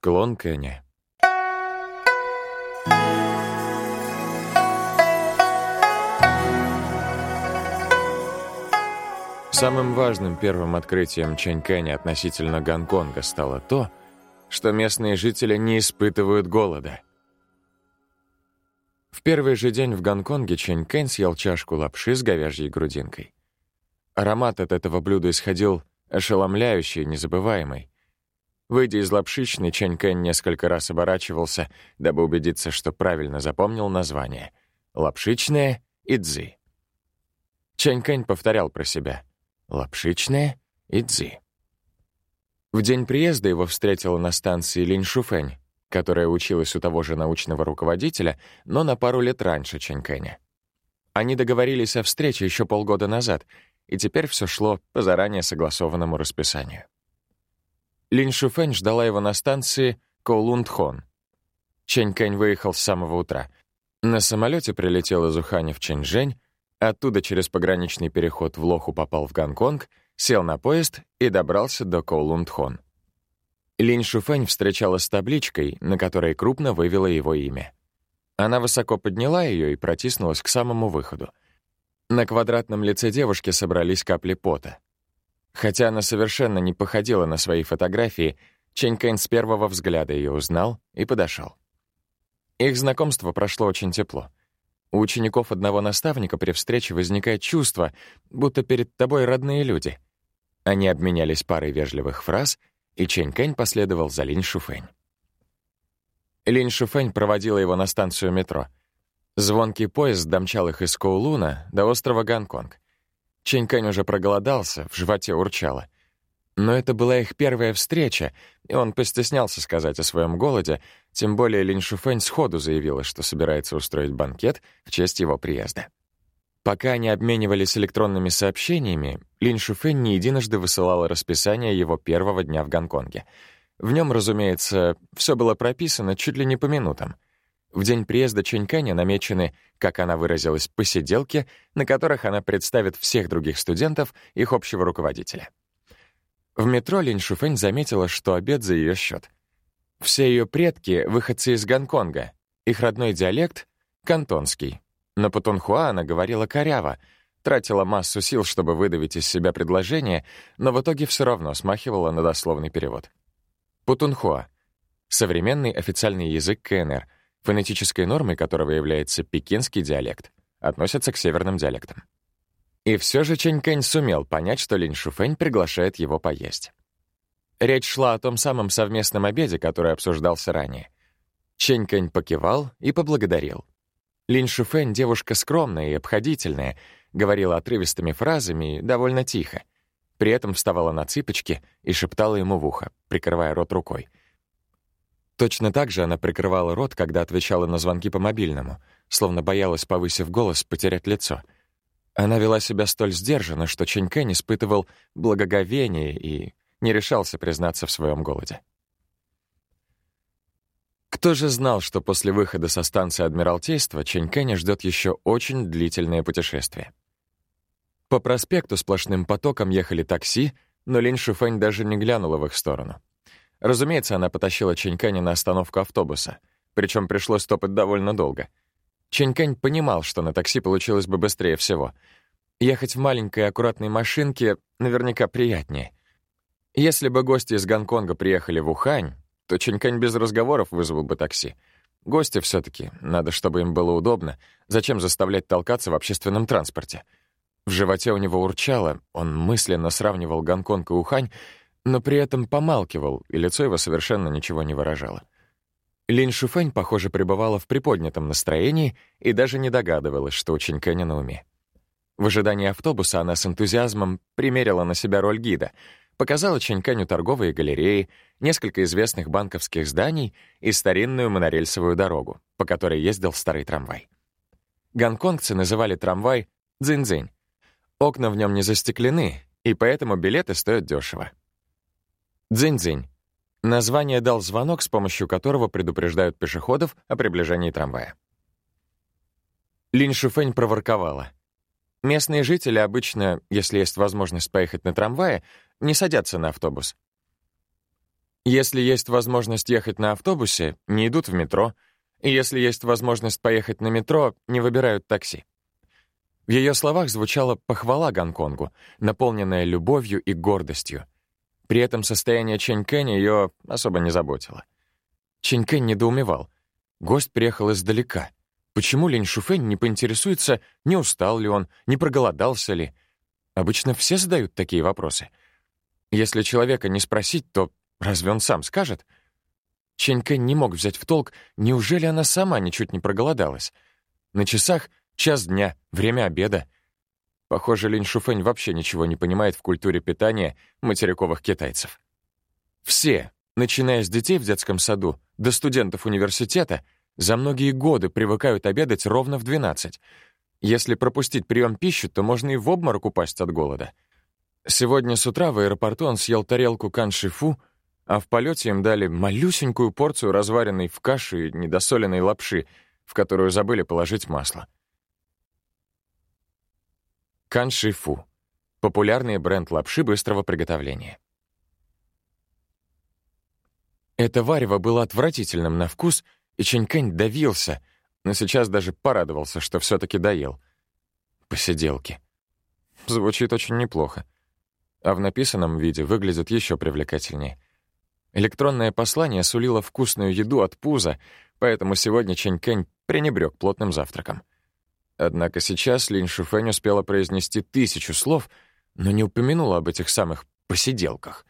Склон Кэня. Самым важным первым открытием Чэнь Кэня относительно Гонконга стало то, что местные жители не испытывают голода. В первый же день в Гонконге Чэнь Кэнь съел чашку лапши с говяжьей грудинкой. Аромат от этого блюда исходил ошеломляющий, незабываемый. Выйдя из лапшичной, Чэнь Кэнь несколько раз оборачивался, дабы убедиться, что правильно запомнил название. Лапшичная и дзы. Чэнь Кэнь повторял про себя. Лапшичная и дзы. В день приезда его встретила на станции Линь Шуфэнь, которая училась у того же научного руководителя, но на пару лет раньше Чэнь Кэня. Они договорились о встрече еще полгода назад, и теперь все шло по заранее согласованному расписанию. Линь Шуфэнь ждала его на станции Коулундхон. Чэнь Кэнь выехал с самого утра. На самолете прилетел из Уханя в Чэньчжэнь, оттуда через пограничный переход в Лоху попал в Гонконг, сел на поезд и добрался до Коулундхон. Линь Шуфэнь встречалась с табличкой, на которой крупно вывела его имя. Она высоко подняла ее и протиснулась к самому выходу. На квадратном лице девушки собрались капли пота. Хотя она совершенно не походила на свои фотографии, Чэнь Кэнь с первого взгляда ее узнал и подошел. Их знакомство прошло очень тепло. У учеников одного наставника при встрече возникает чувство, будто перед тобой родные люди. Они обменялись парой вежливых фраз, и Чэнь Кэнь последовал за Линь Шуфэнь. Линь Шуфэнь проводила его на станцию метро. Звонкий поезд домчал их из Коулуна до острова Гонконг. Ченькань уже проголодался, в животе урчало. Но это была их первая встреча, и он постеснялся сказать о своем голоде, тем более Линь Шуфэнь сходу заявила, что собирается устроить банкет в честь его приезда. Пока они обменивались электронными сообщениями, Линь Шуфэнь не единожды высылала расписание его первого дня в Гонконге. В нем, разумеется, все было прописано чуть ли не по минутам — в день приезда Чэньканя намечены, как она выразилась, посиделки, на которых она представит всех других студентов, их общего руководителя. В метро Линь Шуфэнь заметила, что обед за ее счет. Все ее предки — выходцы из Гонконга, их родной диалект — кантонский. На Путунхуа она говорила коряво, тратила массу сил, чтобы выдавить из себя предложение, но в итоге все равно смахивала на дословный перевод. Путунхуа — современный официальный язык КНР — фонетической нормой которого является пекинский диалект, относится к северным диалектам. И все же Чэнь Кэнь сумел понять, что Линь Шуфэнь приглашает его поесть. Речь шла о том самом совместном обеде, который обсуждался ранее. Чэнь Кэнь покивал и поблагодарил. Линь Шуфэнь — девушка скромная и обходительная, говорила отрывистыми фразами и довольно тихо. При этом вставала на цыпочки и шептала ему в ухо, прикрывая рот рукой — Точно так же она прикрывала рот, когда отвечала на звонки по мобильному, словно боялась, повысив голос, потерять лицо. Она вела себя столь сдержанно, что Чэнь Кэнь испытывал благоговение и не решался признаться в своем голоде. Кто же знал, что после выхода со станции Адмиралтейства Чэнь Кэня ждет еще очень длительное путешествие? По проспекту сплошным потоком ехали такси, но Линь Шуфэнь даже не глянула в их сторону. Разумеется, она потащила Ченькани на остановку автобуса, причем пришлось топать довольно долго. Ченькань понимал, что на такси получилось бы быстрее всего. Ехать в маленькой аккуратной машинке наверняка приятнее. Если бы гости из Гонконга приехали в Ухань, то Ченькань без разговоров вызвал бы такси. Гости все таки надо, чтобы им было удобно. Зачем заставлять толкаться в общественном транспорте? В животе у него урчало, он мысленно сравнивал Гонконг и Ухань но при этом помалкивал, и лицо его совершенно ничего не выражало. Линь Шуфэнь, похоже, пребывала в приподнятом настроении и даже не догадывалась, что у Чинькэня на уме. В ожидании автобуса она с энтузиазмом примерила на себя роль гида, показала Чиньканю торговые галереи, несколько известных банковских зданий и старинную монорельсовую дорогу, по которой ездил старый трамвай. Гонконгцы называли трамвай «дзинь-дзинь». Окна в нем не застеклены, и поэтому билеты стоят дешево. Дзинь-дзинь. Название дал звонок, с помощью которого предупреждают пешеходов о приближении трамвая. Линь Шуфэнь проворковала. Местные жители обычно, если есть возможность поехать на трамвае, не садятся на автобус. Если есть возможность ехать на автобусе, не идут в метро. И если есть возможность поехать на метро, не выбирают такси. В ее словах звучала похвала Гонконгу, наполненная любовью и гордостью. При этом состояние Чэнь Кэня ее особо не заботило. Чэнь Кэнь недоумевал. Гость приехал издалека. Почему Линь Шуфэнь не поинтересуется, не устал ли он, не проголодался ли? Обычно все задают такие вопросы. Если человека не спросить, то разве он сам скажет? Чэнь Кэнь не мог взять в толк, неужели она сама ничуть не проголодалась? На часах час дня, время обеда. Похоже, Линь Шуфэнь вообще ничего не понимает в культуре питания материковых китайцев. Все, начиная с детей в детском саду до студентов университета, за многие годы привыкают обедать ровно в 12. Если пропустить прием пищи, то можно и в обморок упасть от голода. Сегодня с утра в аэропорту он съел тарелку каншифу, а в полете им дали малюсенькую порцию разваренной в каше недосоленной лапши, в которую забыли положить масло. Каншифу — популярный бренд лапши быстрого приготовления. Это варево было отвратительным на вкус, и Чэнькэнь давился, но сейчас даже порадовался, что все таки доел. Посиделки. Звучит очень неплохо. А в написанном виде выглядит еще привлекательнее. Электронное послание сулило вкусную еду от пуза, поэтому сегодня Чэнькэнь пренебрег плотным завтраком. Однако сейчас Линь Шуфэнь успела произнести тысячу слов, но не упомянула об этих самых посиделках.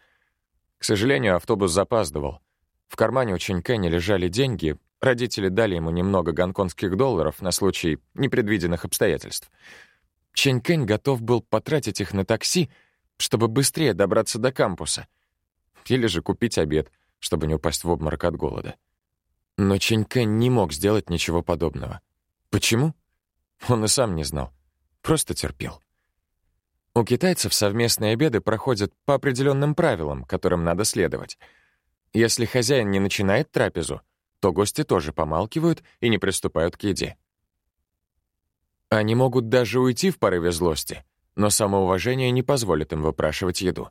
К сожалению, автобус запаздывал. В кармане у Чэнькэня лежали деньги, родители дали ему немного гонконгских долларов на случай непредвиденных обстоятельств. Чэнькэнь готов был потратить их на такси, чтобы быстрее добраться до кампуса. Или же купить обед, чтобы не упасть в обморок от голода. Но Чэнькэнь не мог сделать ничего подобного. Почему? Он и сам не знал. Просто терпел. У китайцев совместные обеды проходят по определенным правилам, которым надо следовать. Если хозяин не начинает трапезу, то гости тоже помалкивают и не приступают к еде. Они могут даже уйти в порыве злости, но самоуважение не позволит им выпрашивать еду.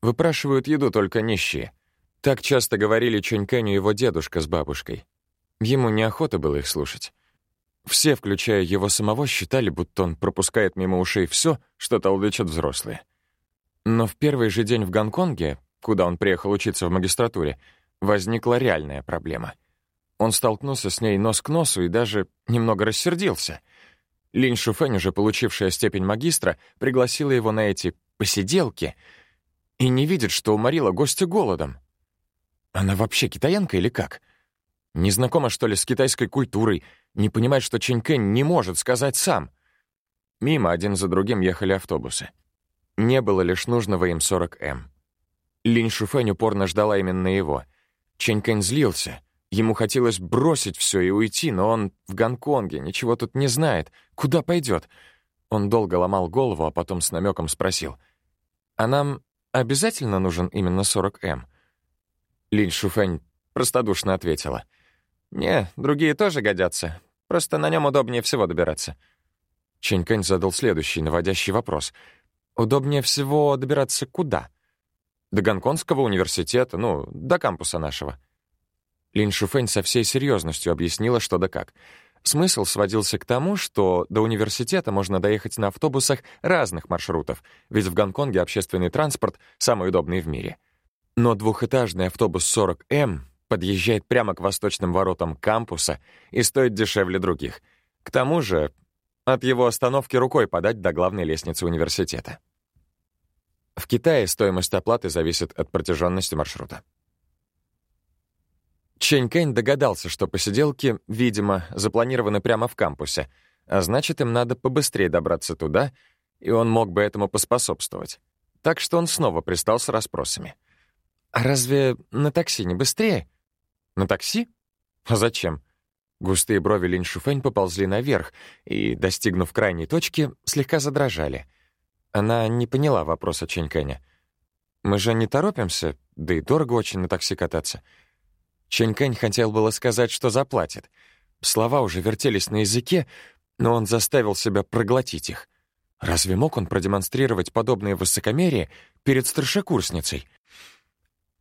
Выпрашивают еду только нищие. Так часто говорили Чуньканю его дедушка с бабушкой. Ему неохота было их слушать. Все, включая его самого, считали, будто он пропускает мимо ушей все, что толдычат взрослые. Но в первый же день в Гонконге, куда он приехал учиться в магистратуре, возникла реальная проблема. Он столкнулся с ней нос к носу и даже немного рассердился. Линь Шуфэнь, уже получившая степень магистра, пригласила его на эти посиделки и не видит, что уморила гостя голодом. Она вообще китаянка или как? Не знакома, что ли, с китайской культурой — не понимать, что Чэнькэнь не может сказать сам. Мимо один за другим ехали автобусы. Не было лишь нужного им 40М. Линь Шуфэнь упорно ждала именно его. Чэнькэнь злился. Ему хотелось бросить все и уйти, но он в Гонконге, ничего тут не знает. Куда пойдет? Он долго ломал голову, а потом с намеком спросил. «А нам обязательно нужен именно 40М?» Линь Шуфэнь простодушно ответила — «Не, другие тоже годятся. Просто на нем удобнее всего добираться». Чэнь задал следующий, наводящий вопрос. «Удобнее всего добираться куда?» «До Гонконгского университета, ну, до кампуса нашего». Лин Шуфэнь со всей серьезностью объяснила, что да как. Смысл сводился к тому, что до университета можно доехать на автобусах разных маршрутов, ведь в Гонконге общественный транспорт самый удобный в мире. Но двухэтажный автобус 40М подъезжает прямо к восточным воротам кампуса и стоит дешевле других. К тому же от его остановки рукой подать до главной лестницы университета. В Китае стоимость оплаты зависит от протяженности маршрута. Чэнь Кэнь догадался, что посиделки, видимо, запланированы прямо в кампусе, а значит, им надо побыстрее добраться туда, и он мог бы этому поспособствовать. Так что он снова пристал с расспросами. «А разве на такси не быстрее?» На такси? А зачем? Густые брови Линь Шуфэнь поползли наверх и, достигнув крайней точки, слегка задрожали. Она не поняла вопроса Чэнькэня. «Мы же не торопимся, да и дорого очень на такси кататься». Чэнькэнь хотел было сказать, что заплатит. Слова уже вертелись на языке, но он заставил себя проглотить их. Разве мог он продемонстрировать подобное высокомерие перед старшекурсницей?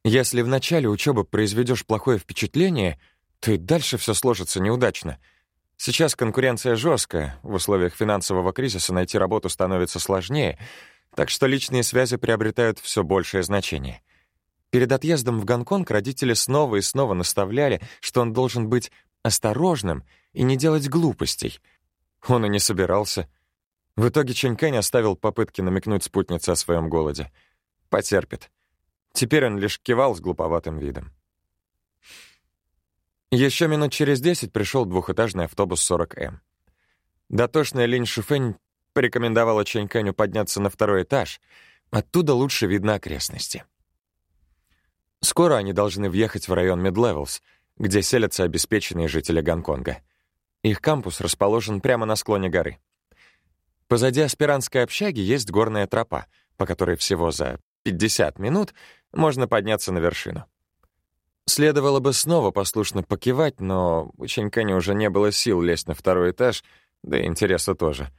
Если в начале учебы произведешь плохое впечатление, то и дальше все сложится неудачно. Сейчас конкуренция жесткая, в условиях финансового кризиса найти работу становится сложнее, так что личные связи приобретают все большее значение. Перед отъездом в Гонконг родители снова и снова наставляли, что он должен быть осторожным и не делать глупостей. Он и не собирался. В итоге Чэнь оставил попытки намекнуть спутнице о своем голоде. Потерпит. Теперь он лишь кивал с глуповатым видом. Еще минут через десять пришел двухэтажный автобус 40М. Дотошная Линь Шуфэнь порекомендовала Чэнь подняться на второй этаж. Оттуда лучше видно окрестности. Скоро они должны въехать в район Мидлевелс, где селятся обеспеченные жители Гонконга. Их кампус расположен прямо на склоне горы. Позади аспирантской общаги есть горная тропа, по которой всего за 50 минут можно подняться на вершину. Следовало бы снова послушно покивать, но у Чанькэня уже не было сил лезть на второй этаж, да и интереса тоже.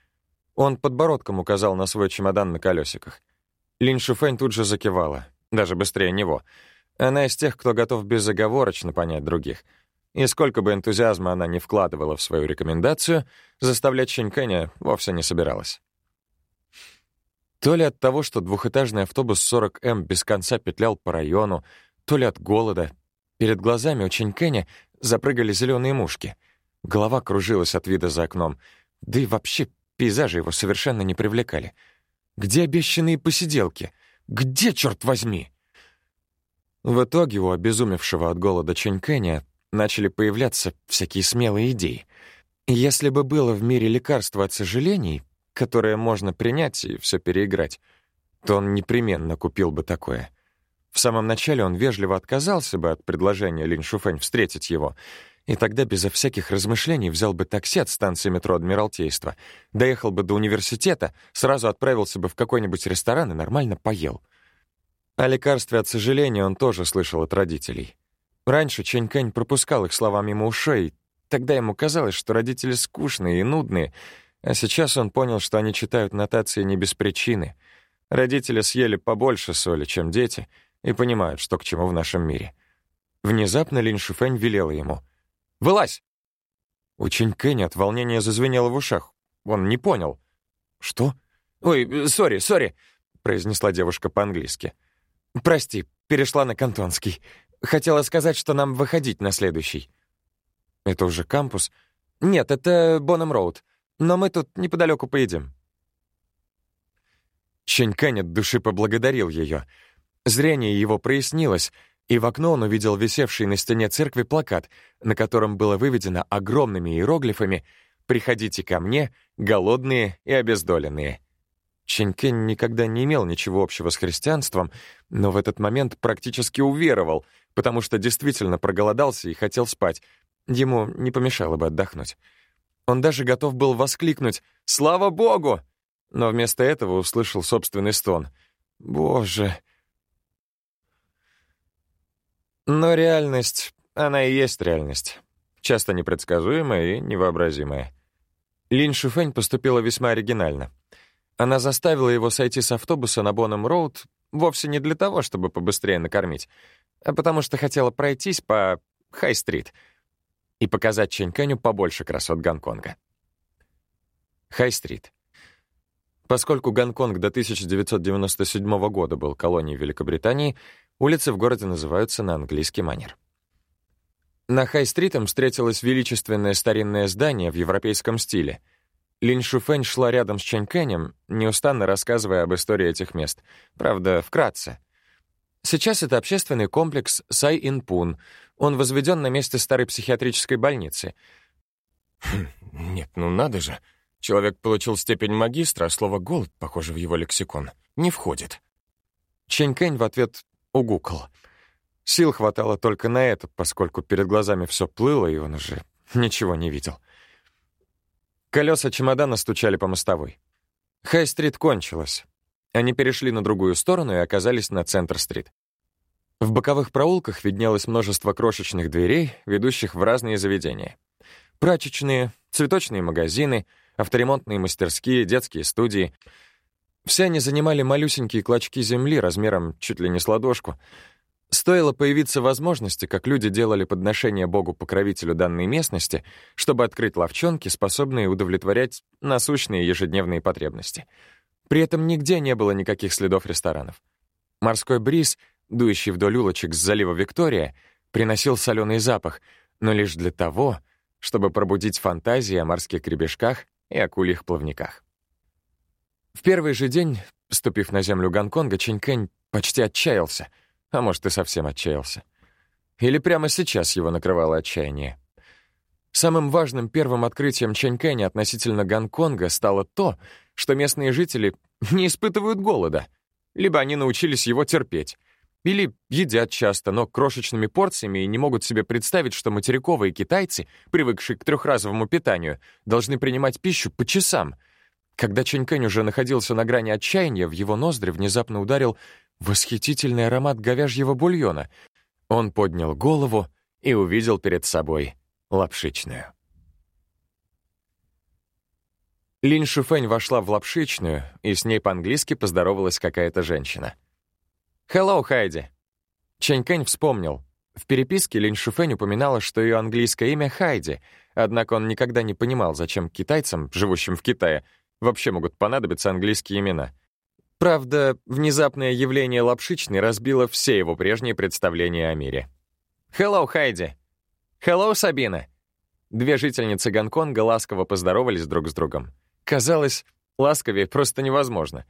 Он подбородком указал на свой чемодан на колесиках. Лин Шуфэнь тут же закивала, даже быстрее него. Она из тех, кто готов безоговорочно понять других — и сколько бы энтузиазма она не вкладывала в свою рекомендацию, заставлять Ченькэня вовсе не собиралась. То ли от того, что двухэтажный автобус 40М без конца петлял по району, то ли от голода. Перед глазами у Ченькэня запрыгали зеленые мушки. Голова кружилась от вида за окном. Да и вообще пейзажи его совершенно не привлекали. Где обещанные посиделки? Где, черт возьми? В итоге у обезумевшего от голода Ченькэня начали появляться всякие смелые идеи. Если бы было в мире лекарство от сожалений, которое можно принять и все переиграть, то он непременно купил бы такое. В самом начале он вежливо отказался бы от предложения Лин Шуфэнь встретить его, и тогда безо всяких размышлений взял бы такси от станции метро Адмиралтейства, доехал бы до университета, сразу отправился бы в какой-нибудь ресторан и нормально поел. О лекарстве от сожаления он тоже слышал от родителей. Раньше Чэнь Кэнь пропускал их слова мимо ушей, тогда ему казалось, что родители скучные и нудные, а сейчас он понял, что они читают нотации не без причины. Родители съели побольше соли, чем дети, и понимают, что к чему в нашем мире. Внезапно Лин Шуфэнь велела ему. «Вылазь!» У Чэнь Кэнь от волнения зазвенело в ушах. Он не понял. «Что?» «Ой, сори, сори», — произнесла девушка по-английски. «Прости, перешла на кантонский. Хотела сказать, что нам выходить на следующий». «Это уже кампус?» «Нет, это Боннем Роуд. Но мы тут неподалеку поедем». Чэнь Кэнь от души поблагодарил ее. Зрение его прояснилось, и в окно он увидел висевший на стене церкви плакат, на котором было выведено огромными иероглифами «Приходите ко мне, голодные и обездоленные». Ченькен никогда не имел ничего общего с христианством, но в этот момент практически уверовал, потому что действительно проголодался и хотел спать. Ему не помешало бы отдохнуть. Он даже готов был воскликнуть «Слава Богу!», но вместо этого услышал собственный стон. «Боже!» Но реальность, она и есть реальность. Часто непредсказуемая и невообразимая. Лин Шифэнь поступила весьма оригинально — она заставила его сойти с автобуса на Боннем-Роуд вовсе не для того, чтобы побыстрее накормить, а потому что хотела пройтись по Хай-стрит и показать Ченьканю побольше красот Гонконга. Хай-стрит. Поскольку Гонконг до 1997 года был колонией Великобритании, улицы в городе называются на английский манер. На Хай-стрит им встретилось величественное старинное здание в европейском стиле — Линь Шуфэнь шла рядом с Чэнь Кэнем, неустанно рассказывая об истории этих мест. Правда, вкратце. Сейчас это общественный комплекс Сай Ин Пун. Он возведен на месте старой психиатрической больницы. Хм, нет, ну надо же. Человек получил степень магистра, а слово «голод», похоже, в его лексикон, не входит. Чэнь Кэнь в ответ угукал. Сил хватало только на это, поскольку перед глазами все плыло, и он уже ничего не видел. — Колеса чемодана стучали по мостовой. Хай-стрит кончилась. Они перешли на другую сторону и оказались на Центр-стрит. В боковых проулках виднелось множество крошечных дверей, ведущих в разные заведения. Прачечные, цветочные магазины, авторемонтные мастерские, детские студии. Все они занимали малюсенькие клочки земли размером чуть ли не с ладошку. Стоило появиться возможности, как люди делали подношение богу-покровителю данной местности, чтобы открыть ловчонки, способные удовлетворять насущные ежедневные потребности. При этом нигде не было никаких следов ресторанов. Морской бриз, дующий вдоль улочек с залива Виктория, приносил соленый запах, но лишь для того, чтобы пробудить фантазии о морских гребешках и акульих плавниках. В первый же день, ступив на землю Гонконга, Чэнь почти отчаялся — а может, и совсем отчаялся. Или прямо сейчас его накрывало отчаяние. Самым важным первым открытием Чэнькэня относительно Гонконга стало то, что местные жители не испытывают голода. Либо они научились его терпеть, или едят часто, но крошечными порциями и не могут себе представить, что материковые китайцы, привыкшие к трехразовому питанию, должны принимать пищу по часам. Когда Чэнькэнь уже находился на грани отчаяния, в его ноздри внезапно ударил Восхитительный аромат говяжьего бульона. Он поднял голову и увидел перед собой лапшичную. Линь Шуфэнь вошла в лапшичную, и с ней по-английски поздоровалась какая-то женщина. «Hello, Хайди!» Чэнь Кэнь вспомнил. В переписке Линь Шуфэнь упоминала, что ее английское имя Хайди, однако он никогда не понимал, зачем китайцам, живущим в Китае, вообще могут понадобиться английские имена. Правда, внезапное явление Лапшичной разбило все его прежние представления о мире. «Hello, Хайди!» «Hello, Сабина!» Две жительницы Гонконга ласково поздоровались друг с другом. Казалось, ласковее просто невозможно.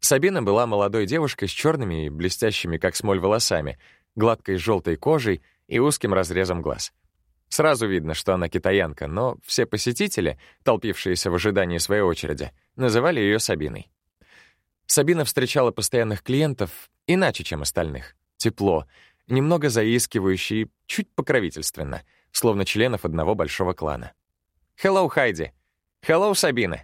Сабина была молодой девушкой с черными и блестящими, как смоль, волосами, гладкой желтой кожей и узким разрезом глаз. Сразу видно, что она китаянка, но все посетители, толпившиеся в ожидании своей очереди, называли ее Сабиной. Сабина встречала постоянных клиентов иначе, чем остальных. Тепло, немного заискивающе и чуть покровительственно, словно членов одного большого клана. «Hello, Хайди!» «Hello, Сабина!»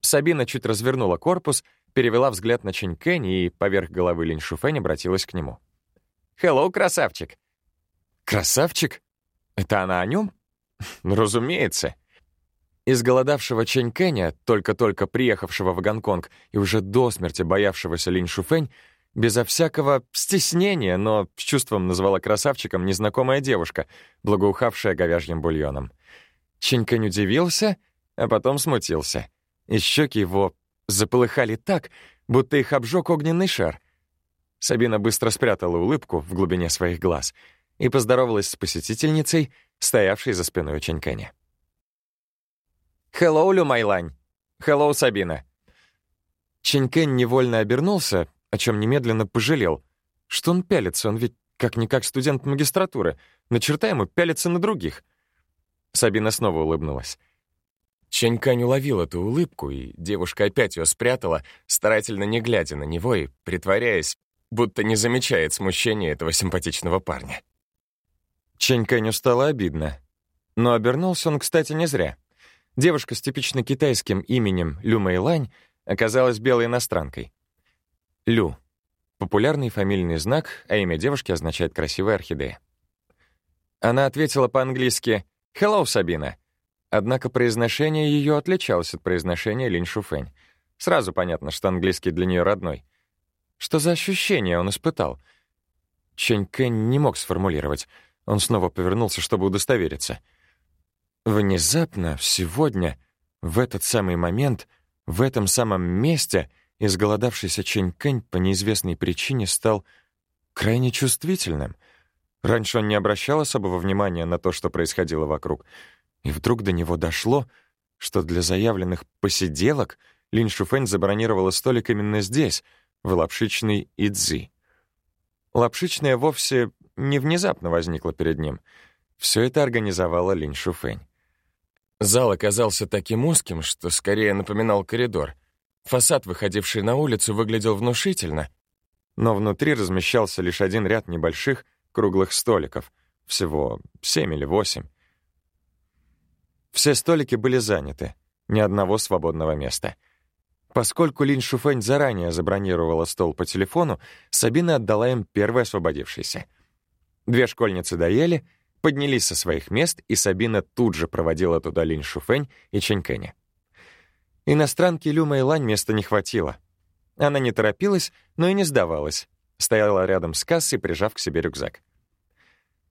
Сабина чуть развернула корпус, перевела взгляд на Чэнь Кэнь и поверх головы Линь Шуфэнь обратилась к нему. «Hello, красавчик!» «Красавчик? Это она о нем? Разумеется!» Изголодавшего Чэнь Кэня, только-только приехавшего в Гонконг и уже до смерти боявшегося Линь Шуфэнь, безо всякого стеснения, но с чувством назвала красавчиком незнакомая девушка, благоухавшая говяжьим бульоном. Чэнь Кэнь удивился, а потом смутился. И щеки его заполыхали так, будто их обжег огненный шар. Сабина быстро спрятала улыбку в глубине своих глаз и поздоровалась с посетительницей, стоявшей за спиной Кэня. «Hello, Люмайлань!» «Hello, Сабина!» Ченькен невольно обернулся, о чем немедленно пожалел. Что он пялится, он ведь как-никак студент магистратуры. На черта ему пялиться на других. Сабина снова улыбнулась. Ченькань уловил эту улыбку, и девушка опять ее спрятала, старательно не глядя на него и притворяясь, будто не замечает смущения этого симпатичного парня. Ченьканю стало обидно. Но обернулся он, кстати, не зря. Девушка с типично китайским именем Лю Мэйлань оказалась белой иностранкой. Лю — популярный фамильный знак, а имя девушки означает «красивая орхидея». Она ответила по-английски «Hello, Сабина», однако произношение ее отличалось от произношения Линь Шуфэнь. Сразу понятно, что английский для нее родной. Что за ощущение он испытал? Чэнь Кэнь не мог сформулировать. Он снова повернулся, чтобы удостовериться — Внезапно, сегодня, в этот самый момент, в этом самом месте, изголодавшийся Чэнь Кэнь по неизвестной причине стал крайне чувствительным. Раньше он не обращал особого внимания на то, что происходило вокруг, и вдруг до него дошло, что для заявленных посиделок Линь Шуфэнь забронировала столик именно здесь, в лапшичной Идзи. Лапшичная вовсе не внезапно возникла перед ним. Все это организовала Линь Шуфэнь. Зал оказался таким узким, что скорее напоминал коридор. Фасад, выходивший на улицу, выглядел внушительно, но внутри размещался лишь один ряд небольших круглых столиков, всего семь или восемь. Все столики были заняты, ни одного свободного места. Поскольку Линь Шуфэнь заранее забронировала стол по телефону, Сабина отдала им первый освободившийся. Две школьницы доели — поднялись со своих мест, и Сабина тут же проводила туда Линь Шуфэнь и Чэнькэня. Иностранке Лю Мэйлань места не хватило. Она не торопилась, но и не сдавалась. стояла рядом с кассой, прижав к себе рюкзак.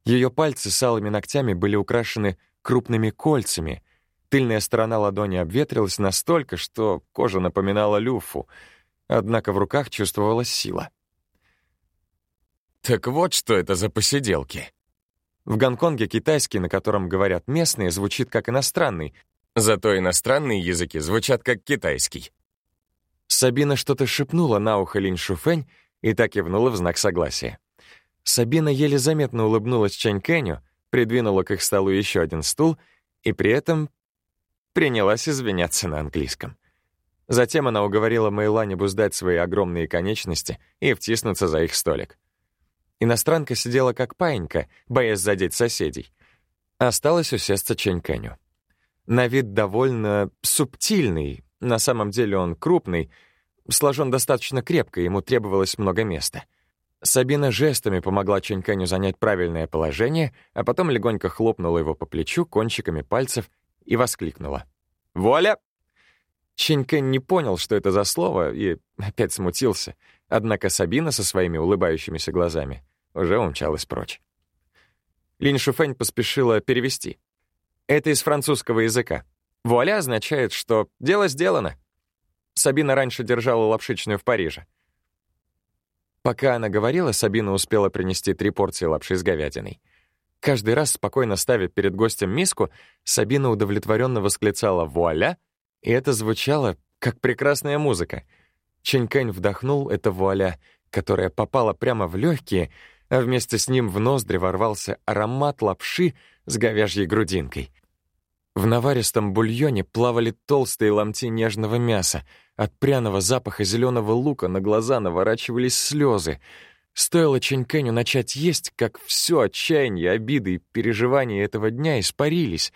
Ее пальцы с алыми ногтями были украшены крупными кольцами. Тыльная сторона ладони обветрилась настолько, что кожа напоминала люфу, однако в руках чувствовалась сила. «Так вот что это за посиделки!» В Гонконге китайский, на котором говорят местные, звучит как иностранный, зато иностранные языки звучат как китайский. Сабина что-то шепнула на ухо Линь Шуфэнь и так кивнула в знак согласия. Сабина еле заметно улыбнулась Чэнь Кэню, придвинула к их столу еще один стул и при этом принялась извиняться на английском. Затем она уговорила Мэйлани буздать свои огромные конечности и втиснуться за их столик. Иностранка сидела как паинька, боясь задеть соседей. Осталось усесться Чэнь Кэню. На вид довольно субтильный, на самом деле он крупный, сложен достаточно крепко, ему требовалось много места. Сабина жестами помогла Ченьканю занять правильное положение, а потом легонько хлопнула его по плечу кончиками пальцев и воскликнула. «Воля!» Ченькань не понял, что это за слово, и опять смутился. Однако Сабина со своими улыбающимися глазами уже умчалась прочь. Линь Шуфэнь поспешила перевести. Это из французского языка. «Вуаля» означает, что дело сделано. Сабина раньше держала лапшичную в Париже. Пока она говорила, Сабина успела принести три порции лапши с говядиной. Каждый раз, спокойно ставя перед гостем миску, Сабина удовлетворенно восклицала «вуаля», и это звучало, как прекрасная музыка. Ченькань вдохнул это вуаля, которая попала прямо в легкие, а вместе с ним в ноздри ворвался аромат лапши с говяжьей грудинкой. В наваристом бульоне плавали толстые ломти нежного мяса. От пряного запаха зеленого лука на глаза наворачивались слезы. Стоило Ченькеню начать есть, как все отчаяние, обиды и переживания этого дня испарились.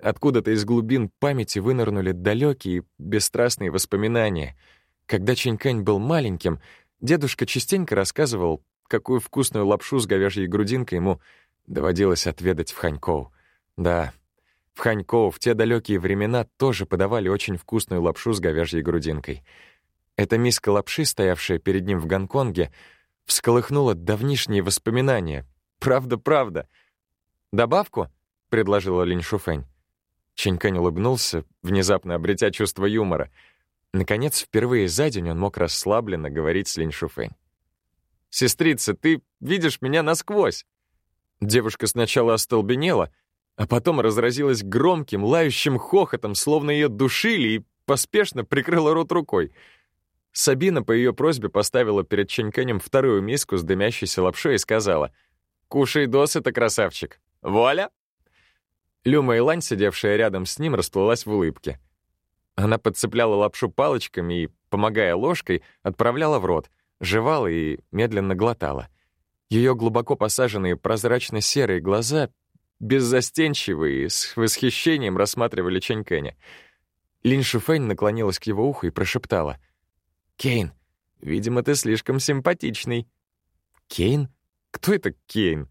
Откуда-то из глубин памяти вынырнули далекие, бесстрастные воспоминания. Когда Ченькань был маленьким, дедушка частенько рассказывал, какую вкусную лапшу с говяжьей грудинкой ему доводилось отведать в Ханькоу. Да, в Ханькоу в те далекие времена тоже подавали очень вкусную лапшу с говяжьей грудинкой. Эта миска лапши, стоявшая перед ним в Гонконге, всколыхнула давнишние воспоминания. Правда, правда. «Добавку?» — предложила Линь Шуфэнь. Ченькань улыбнулся, внезапно обретя чувство юмора. Наконец, впервые за день он мог расслабленно говорить с Линь Шуфэнь. «Сестрица, ты видишь меня насквозь!» Девушка сначала остолбенела, а потом разразилась громким, лающим хохотом, словно ее душили, и поспешно прикрыла рот рукой. Сабина по ее просьбе поставила перед Ченьканем вторую миску с дымящейся лапшой и сказала «Кушай досыта, красавчик! Вуаля!» Люма и Лань, сидевшая рядом с ним, расплылась в улыбке. Она подцепляла лапшу палочками и, помогая ложкой, отправляла в рот, жевала и медленно глотала. Ее глубоко посаженные прозрачно-серые глаза беззастенчивые с восхищением рассматривали Чэнь Кэня. Лин Шуфэнь наклонилась к его уху и прошептала. «Кейн, видимо, ты слишком симпатичный». «Кейн? Кто это Кейн?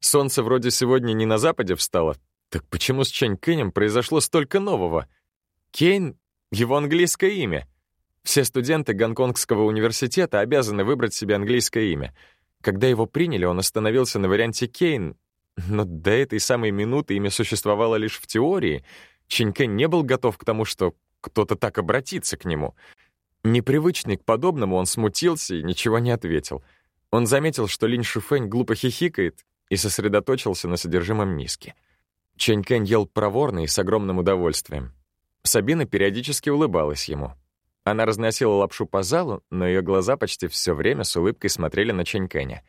Солнце вроде сегодня не на западе встало. Так почему с Чэнь Кэнем произошло столько нового? Кейн — его английское имя. Все студенты Гонконгского университета обязаны выбрать себе английское имя. Когда его приняли, он остановился на варианте Кейн, но до этой самой минуты имя существовало лишь в теории. Чиньке не был готов к тому, что кто-то так обратится к нему. Непривычный к подобному, он смутился и ничего не ответил. Он заметил, что Линь Шифэнь глупо хихикает и сосредоточился на содержимом миски. Чэнь Кэнь ел проворно и с огромным удовольствием. Сабина периодически улыбалась ему. Она разносила лапшу по залу, но ее глаза почти все время с улыбкой смотрели на Чэнь Кэня.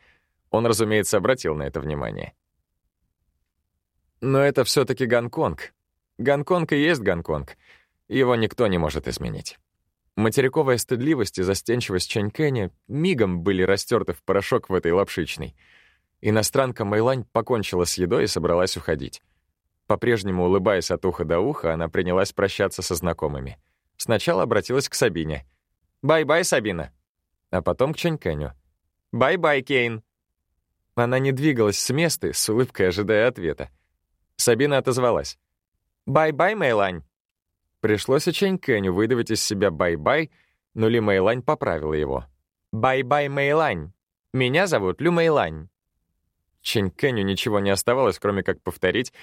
Он, разумеется, обратил на это внимание. Но это все таки Гонконг. Гонконг и есть Гонконг. Его никто не может изменить. Материковая стыдливость и застенчивость Чанькэня мигом были растерты в порошок в этой лапшичной. Иностранка Мэйлань покончила с едой и собралась уходить. По-прежнему улыбаясь от уха до уха, она принялась прощаться со знакомыми. Сначала обратилась к Сабине. «Bye-bye, Сабина!» А потом к Чанькэню. «Bye-bye, Кейн!» Она не двигалась с места, с улыбкой ожидая ответа. Сабина отозвалась. «Бай-бай, Мэйлань!» Пришлось и Чэнь Кэню выдавить из себя «бай-бай», но Лю Мэйлань поправила его. «Бай-бай, Мэйлань!» Меня зовут Лю Мэйлань». Чэнь Кэню ничего не оставалось, кроме как повторить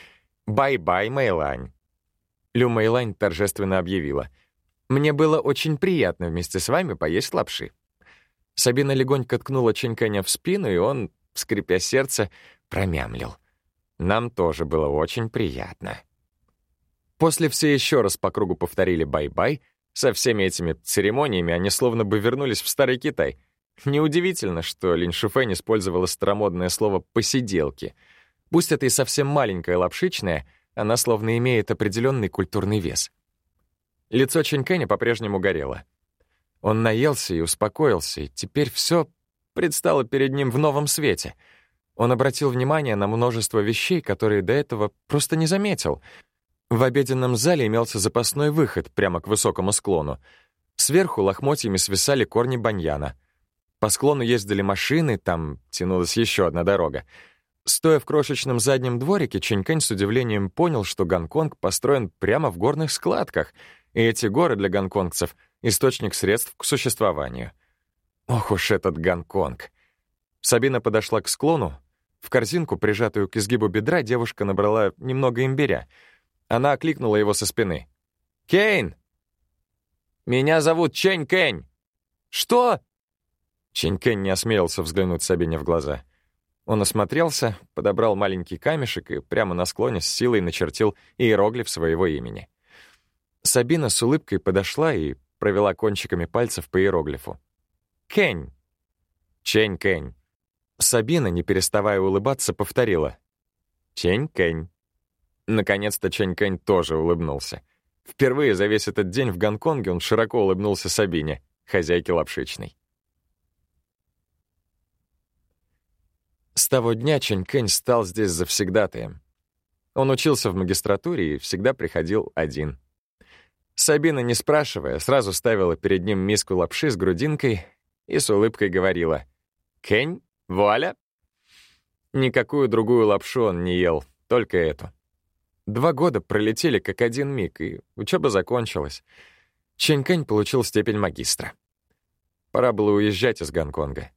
«Бай-бай, Мэйлань». Лю Мэйлань торжественно объявила. «Мне было очень приятно вместе с вами поесть лапши». Сабина легонько ткнула Чэнь Кэня в спину, и он, скрепя сердце, промямлил. «Нам тоже было очень приятно». После все еще раз по кругу повторили «бай-бай», со всеми этими церемониями они словно бы вернулись в Старый Китай. Неудивительно, что Линь Шуфэнь использовала старомодное слово «посиделки». Пусть это и совсем маленькая лапшичная, она словно имеет определенный культурный вес. Лицо Чэнькэня по-прежнему горело. Он наелся и успокоился, и теперь все предстало перед ним в новом свете. Он обратил внимание на множество вещей, которые до этого просто не заметил — в обеденном зале имелся запасной выход прямо к высокому склону. Сверху лохмотьями свисали корни баньяна. По склону ездили машины, там тянулась еще одна дорога. Стоя в крошечном заднем дворике, Ченькань с удивлением понял, что Гонконг построен прямо в горных складках, и эти горы для гонконгцев — источник средств к существованию. Ох уж этот Гонконг! Сабина подошла к склону. В корзинку, прижатую к изгибу бедра, девушка набрала немного имбиря — она окликнула его со спины. «Кейн!» «Меня зовут Чэнь Кэнь!» «Что?» Чэнь Кэнь не осмелился взглянуть Сабине в глаза. Он осмотрелся, подобрал маленький камешек и прямо на склоне с силой начертил иероглиф своего имени. Сабина с улыбкой подошла и провела кончиками пальцев по иероглифу. «Кэнь!» «Чэнь Кэнь!» Сабина, не переставая улыбаться, повторила. «Чэнь Кэнь!» Наконец-то Чэнь Кэнь тоже улыбнулся. Впервые за весь этот день в Гонконге он широко улыбнулся Сабине, хозяйке лапшичной. С того дня Чэнь Кэнь стал здесь завсегдатаем. Он учился в магистратуре и всегда приходил один. Сабина, не спрашивая, сразу ставила перед ним миску лапши с грудинкой и с улыбкой говорила «Кэнь, вуаля!» Никакую другую лапшу он не ел, только эту. Два года пролетели как один миг, и учеба закончилась. Чэнькань получил степень магистра. Пора было уезжать из Гонконга.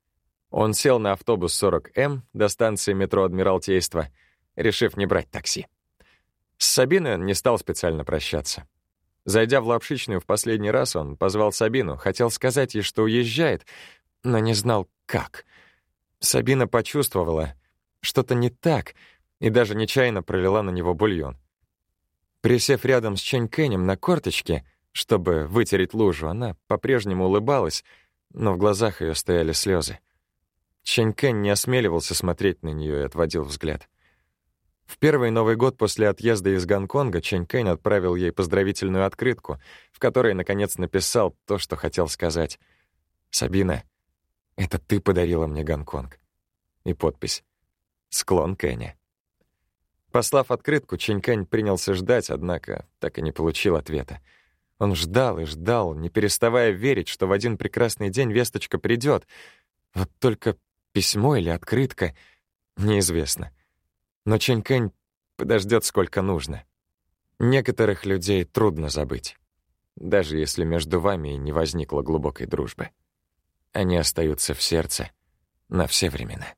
Он сел на автобус 40М до станции метро Адмиралтейства, решив не брать такси. С Сабиной он не стал специально прощаться. Зайдя в лапшичную в последний раз, он позвал Сабину, хотел сказать ей, что уезжает, но не знал, как. Сабина почувствовала, что-то не так — и даже нечаянно пролила на него бульон. Присев рядом с Чэнь Кэнем на корточке, чтобы вытереть лужу, она по-прежнему улыбалась, но в глазах ее стояли слезы. Чэнь Кэнь не осмеливался смотреть на нее и отводил взгляд. В первый Новый год после отъезда из Гонконга Чэнь Кэнь отправил ей поздравительную открытку, в которой, наконец, написал то, что хотел сказать. «Сабина, это ты подарила мне Гонконг». И подпись «Склон Кэня». Послав открытку, Ченькань принялся ждать, однако так и не получил ответа. Он ждал и ждал, не переставая верить, что в один прекрасный день весточка придет. Вот только письмо или открытка — неизвестно. Но Ченькань подождет сколько нужно. Некоторых людей трудно забыть, даже если между вами не возникло глубокой дружбы. Они остаются в сердце на все времена.